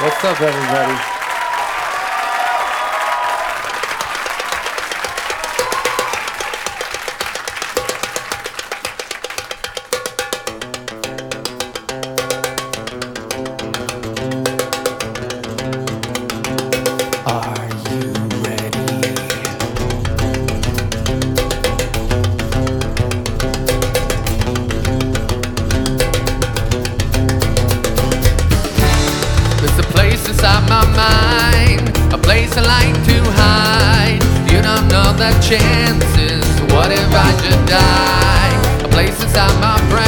What's up, everybody? Place I like to hide. You don't know the chances. What if I should die? A place inside my brain,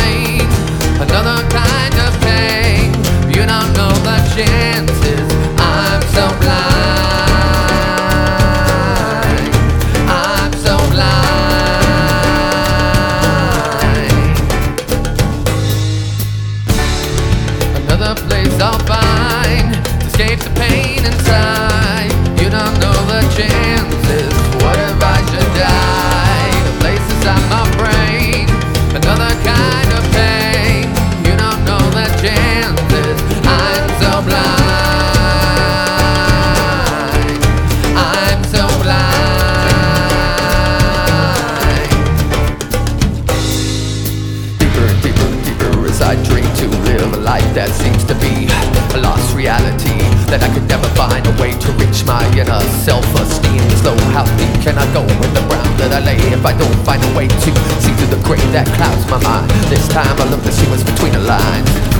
live a life that seems to be a lost reality That I could never find a way to reach my inner self-esteem. So how deep can I go in the ground that I lay? If I don't find a way to see through the gray that clouds my mind This time I look to see what's between the lines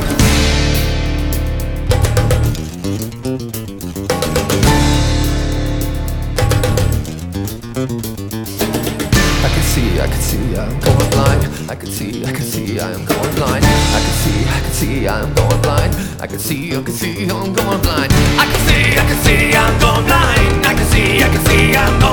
I can see, I can see, I'm going blind. I can see, I can see, I'm going blind. I can see, I can see, I'm going blind. I can see, I can see, I'm going blind. I can see, I can see, I'm going blind. I can see, I can see, I'm going blind.